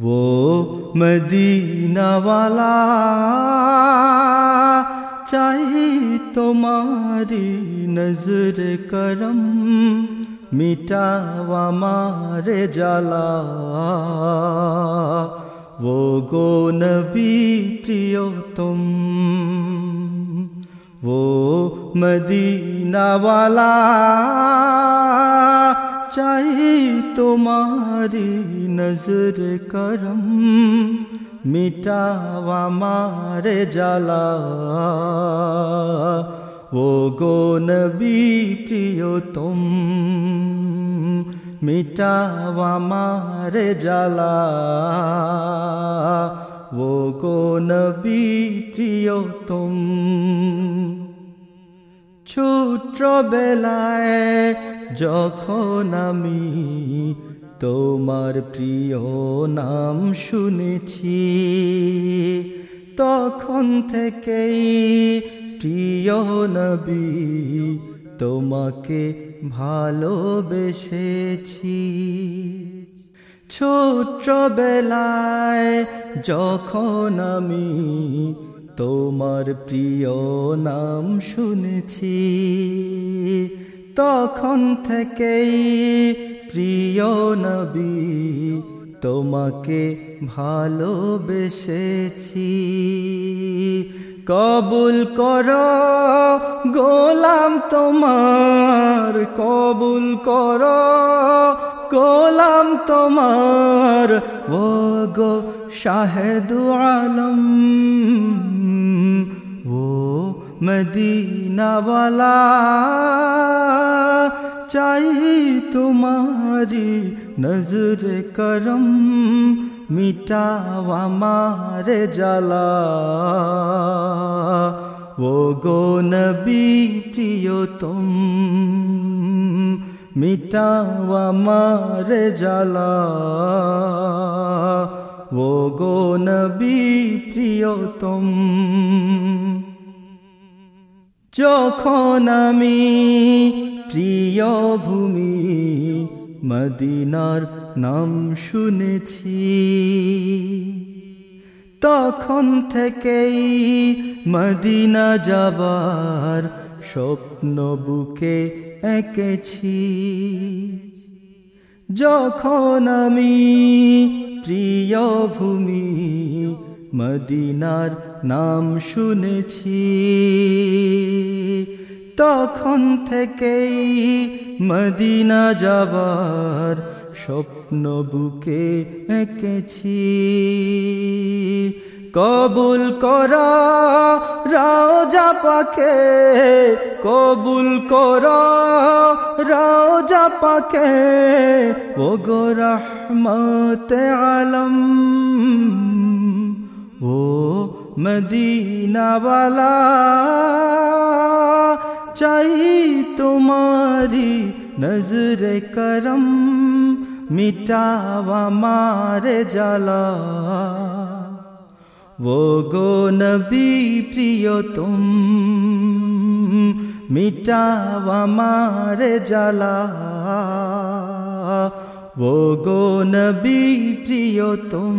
वो मदीना वाला चाहिए तुम्हारी नज़र करम मिटावा मारे जाला। वो गो नबी प्रियो तुम। वो मदीना वाला चाही तुम्हारी नजर करम मिटावा मारे जला वो गो नबी प्रियो तुम मिटावा मारे जला वो गो नबी प्रियो तुम বেলায় যখন আমি তোমার প্রিয় নাম শুনেছি, তখন থেকেই প্রিয় নবী তোমাকে ভালোবেসেছি। ছোট্ট বেলায় যখন আমি তোমার প্রিয় নাম শুনেছি। তখন থেকেই প্রিয় নবী, তোমাকে ভালোবেসেছি। কবুল কর গোলাম তোমার, কবুল কর গোলাম তোমার ও গো শাহেদু আলম। ও মদিনাওয়ালা, চাই তোমারি নজর করম মিটাওয়া মারে জালা ও গো নবী প্রিয়তম মিটাওয়া মারে জালা ও গো নবী প্রিয়তম, যখন আমি প্রিয় ভূমি মদিনার নাম শুনেছি, তখন থেকেই মদিনা যাবার স্বপ্ন বুকে এঁকেছি। যখন আমি প্রিয় ভূমি মদিনার নাম শুনেছি, তখন থেকেই মদিনা যাবার স্বপ্ন বুকে এঁকেছি। কবুল করা রাজা পাকে কবুল করা রাজা পাকে ও গো রহমত আলম ও মদিনাওয়ালা চাই তোমারি নজর করম মিটাওয়া মারে জালা वो गो नबी प्रिय तुम মিটাও আমার জ্বালা। ও গো নবী প্রিয়তম,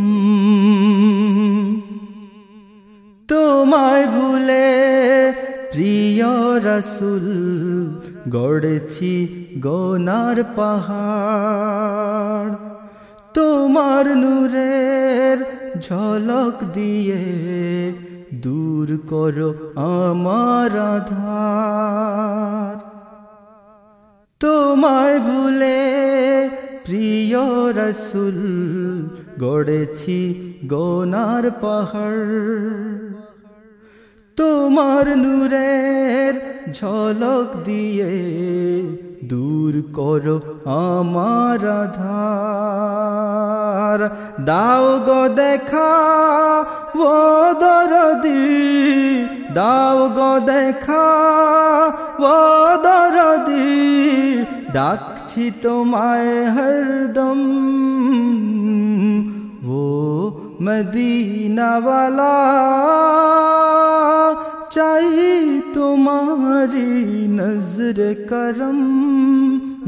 তোমায় ভুলে প্রিয় রসুল গড়েছি গোনার পাহাড়। তোমার নূরের ঝলক দিয়ে দূর করো আমার আধার। তোমায় ভুলে প্রিয় রসুল গড়েছি গোনার পাহাড়। তোমার নূরের ঝলক দিয়ে দূর করো আমার আধার। দাও গো দেখা ও দরদি। দাও গো দেখা ও দরদি। ডাকছি তোমায় হরদম। ও মদিনাওয়ালা। চাই তোমারি নজর করম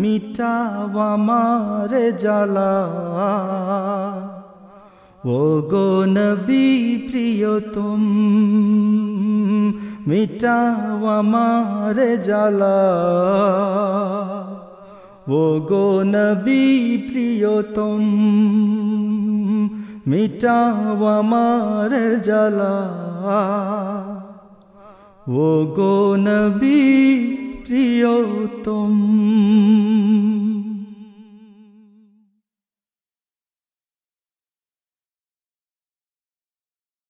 মিটাওয়া মারে জালা ও গো নবী প্রিয়তম, মিটাও আমার জ্বালা। ও গো নবী প্রিয়তম, মিটাও আমার জ্বালা। ও গো নবী প্রিয়তম।